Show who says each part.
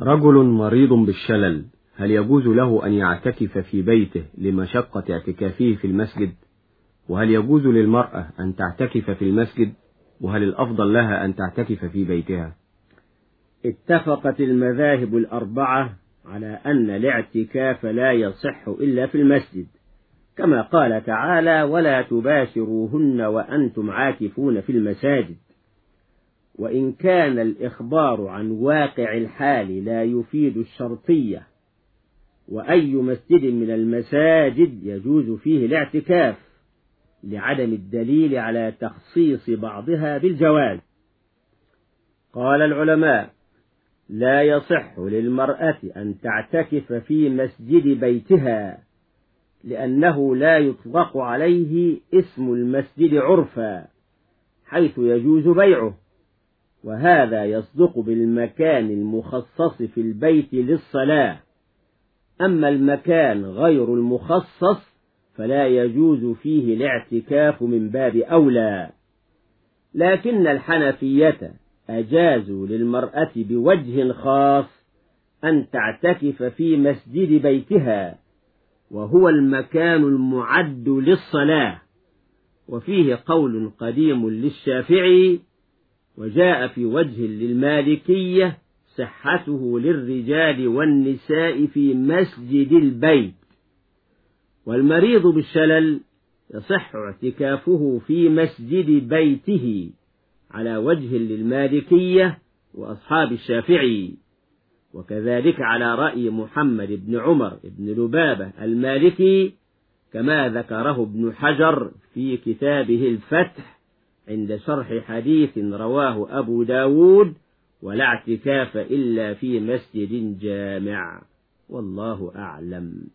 Speaker 1: رجل مريض بالشلل هل يجوز له أن يعتكف في بيته لمشقة اعتكافه في المسجد؟ وهل يجوز للمرأة أن تعتكف في المسجد؟ وهل الأفضل لها أن تعتكف في بيتها؟
Speaker 2: اتفقت المذاهب الأربعة على أن الاعتكاف لا يصح إلا في المسجد. كما قال تعالى ولا تباشروهن وأنتم عاكفون في المساجد. وإن كان الإخبار عن واقع الحال لا يفيد الشرطية وأي مسجد من المساجد يجوز فيه الاعتكاف لعدم الدليل على تخصيص بعضها بالجواز قال العلماء لا يصح للمرأة أن تعتكف في مسجد بيتها لأنه لا يطلق عليه اسم المسجد عرفا حيث يجوز بيعه. وهذا يصدق بالمكان المخصص في البيت للصلاة. أما المكان غير المخصص فلا يجوز فيه الاعتكاف من باب أولى. لكن الحنفية أجازوا للمرأة بوجه خاص أن تعتكف في مسجد بيتها وهو المكان المعد للصلاة. وفيه قول قديم للشافعي وجاء في وجه للمالكية صحته للرجال والنساء في مسجد البيت. والمريض بالشلل يصح اعتكافه في مسجد بيته على وجه للمالكية وأصحاب الشافعي. وكذلك على رأي محمد بن عمر بن لبابة المالكي كما ذكره ابن حجر في كتابه الفتح. عند شرح حديث رواه أبو داود ولا اعتكاف إلا في مسجد جامع. والله أعلم.